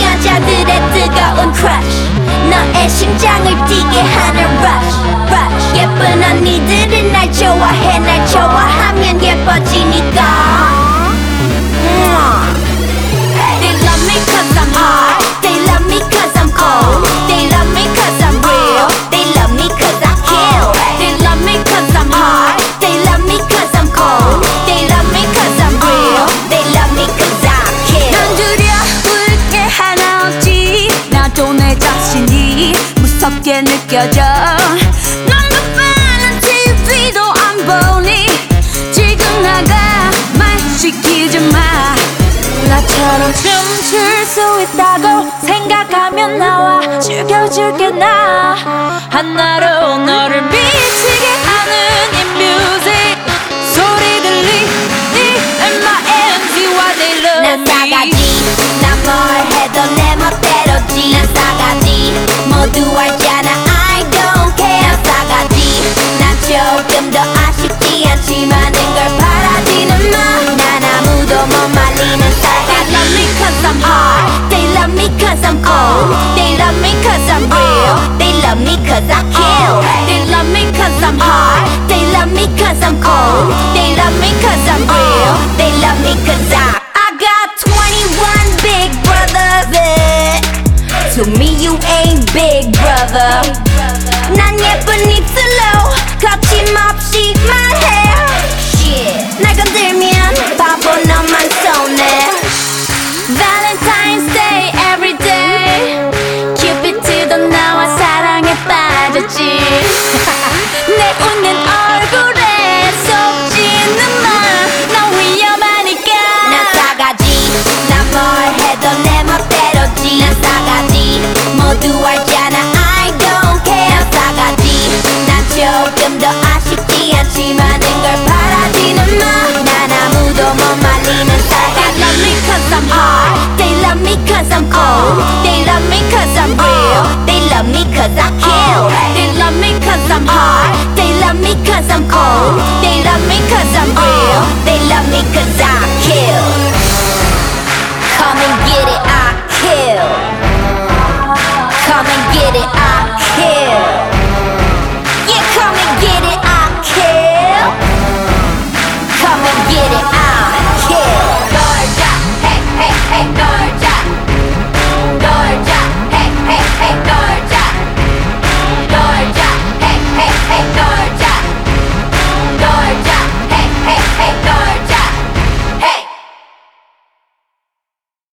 여자들의 뜨거운 crush 너의 심장을 뛰게 하는 rush rush 예쁜 언니들은 날 좋아해 날 좋아하 무섭게 느껴져. 넌 급한 TV도 안 보니 지금 나가 말 시키지 마. 나처럼 춤출 수 있다고 생각하면 나와 죽여줄게 나. 하나로 너를 미치게 하는 이 music 소리 들리니 M.I.N.G.와 they love 난 me 싸가지. 난뭘 해도 내 멋대로지. 난 싸가지 cause I'm cold They love me cause I'm real They love me cause I kill They love me cause I'm hot They love me cause I'm cold They love me cause I'm real They love me cause I I got 21 big brothers eh. To me you ain't big brother 난 예쁜 멋대로지 난 싸가지 모두 알잖아 I don't care 난 싸가지 난 조금 더 아쉽지 않지만 걸 바라지는 마난 아무도 못 말리는 싸가지 They love me cause I'm hot They love me cause I'm cold They love me cause I'm real They love me cause I kill They love me cause I'm hot They love me cause I'm cold They love me cause I'm real They love me cause